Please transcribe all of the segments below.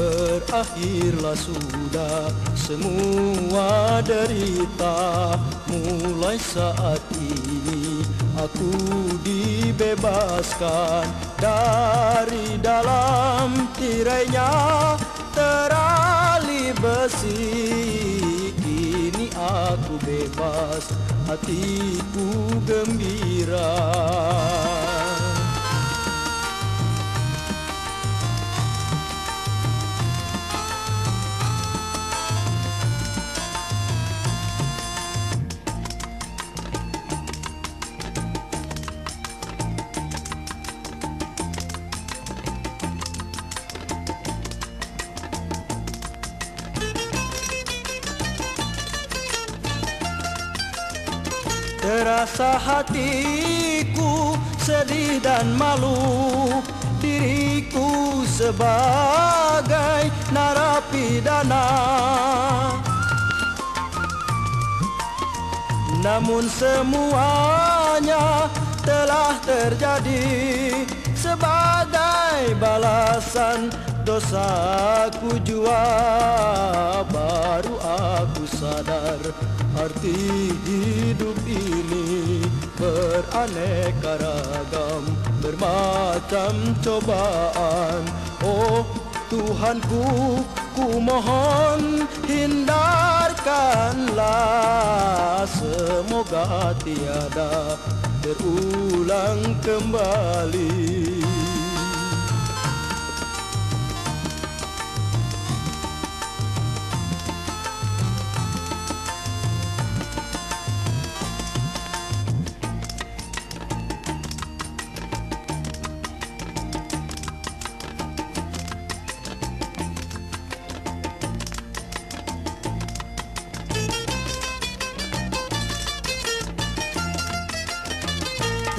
Berakhirlah sudah semua derita. Mulai saat ini aku dibebaskan Dari dalam tirainya. Terali besi Kini aku bebas, hatiku gembira Terasa hatiku sedih dan malu. Diriku sebagai narapidana. Namun semuanya telah terjadi Sebagai balasan dosaku. Jua Baru aku sadar arti hidup beraneka ragam bermacam cobaan oh Tuhanku ku mohon hindarkanlah semoga tiada terulang kembali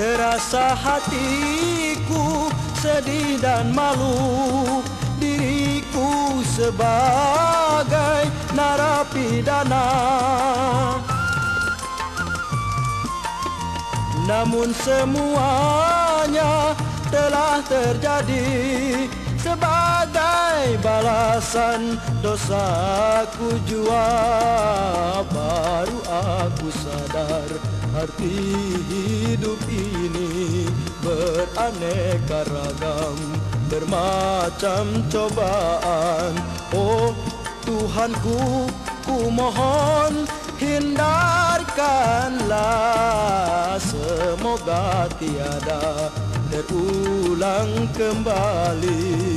Terasa hatiku sedih dan malu. Diriku sebagai narapidana. Namun semuanya telah terjadi balasan dosaku jua Baru aku sadar arti hidup ini beraneka ragam bermacam cobaan. Oh Tuhanku ku mohon hindarkanlah semoga tiada terulang kembali